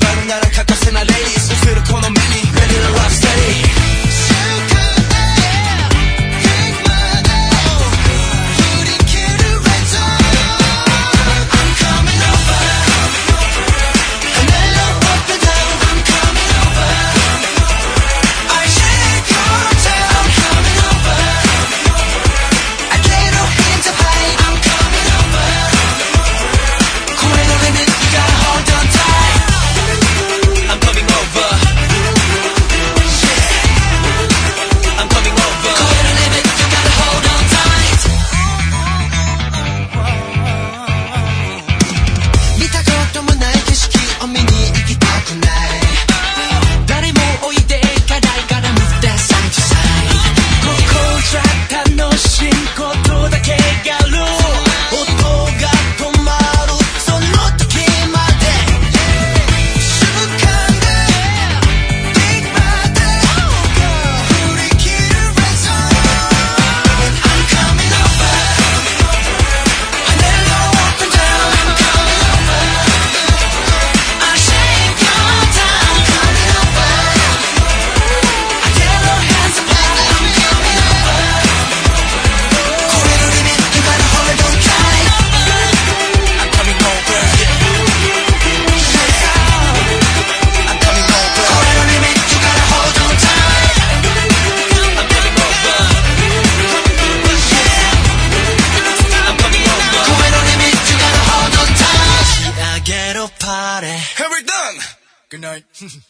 I'm not a cat, I'm a lady, so cocktail we done. Good night.